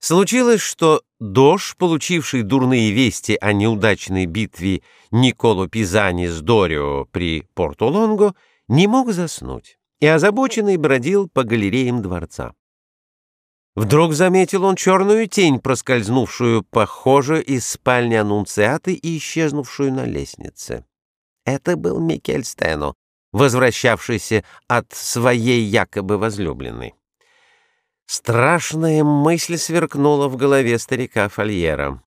Случилось, что Дож, получивший дурные вести о неудачной битве Николо Пизани с Дорио при Порто-Лонго, не мог заснуть и озабоченный бродил по галереям дворца. Вдруг заметил он черную тень, проскользнувшую, похоже, из спальни анунциаты и исчезнувшую на лестнице. Это был Микель Стено, возвращавшийся от своей якобы возлюбленной. Страшная мысль сверкнула в голове старика Фольера.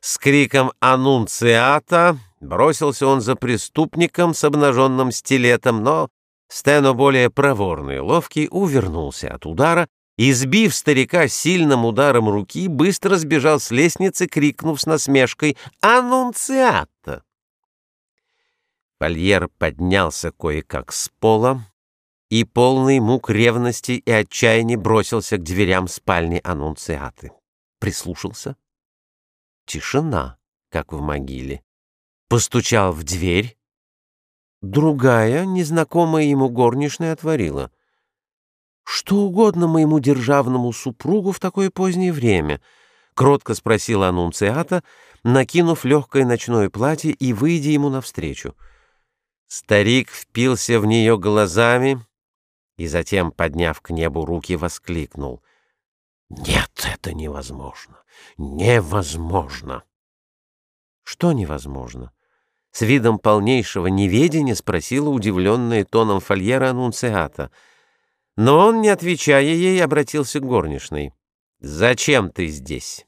С криком «Анунциата!» бросился он за преступником с обнаженным стилетом, но Стено, более проворный и ловкий, увернулся от удара и, сбив старика сильным ударом руки, быстро сбежал с лестницы, крикнув с насмешкой «Анунциата!». Фольер поднялся кое-как с пола, и полный мук ревности и отчаяния бросился к дверям спальни аннунциаты. Прислушался. Тишина, как в могиле. Постучал в дверь. Другая, незнакомая ему горничная, отворила. «Что угодно моему державному супругу в такое позднее время?» — кротко спросила аннунциата, накинув легкое ночное платье и выйдя ему навстречу. Старик впился в нее глазами, и затем, подняв к небу руки, воскликнул. «Нет, это невозможно! Невозможно!» «Что невозможно?» С видом полнейшего неведения спросила удивленная тоном фольера аннунциата. Но он, не отвечая ей, обратился к горничной. «Зачем ты здесь?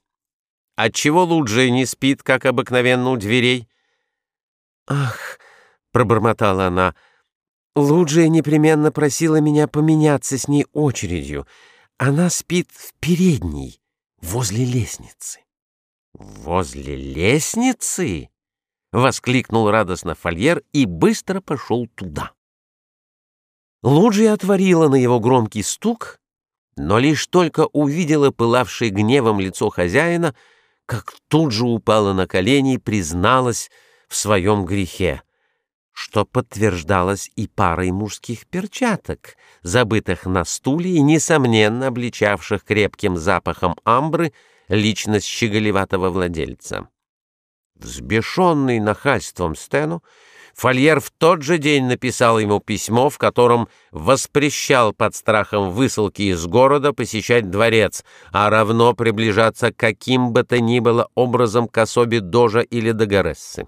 Отчего Луджия не спит, как обыкновенно у дверей?» «Ах!» — пробормотала она — Луджия непременно просила меня поменяться с ней очередью. Она спит в передней, возле лестницы. «Возле лестницы?» — воскликнул радостно Фольер и быстро пошел туда. Луджия отворила на его громкий стук, но лишь только увидела пылавшее гневом лицо хозяина, как тут же упала на колени и призналась в своем грехе что подтверждалось и парой мужских перчаток, забытых на стуле и, несомненно, обличавших крепким запахом амбры личность щеголеватого владельца. Взбешенный нахальством Стэну, Фольер в тот же день написал ему письмо, в котором воспрещал под страхом высылки из города посещать дворец, а равно приближаться каким бы то ни было образом к особе Дожа или Дагорессы.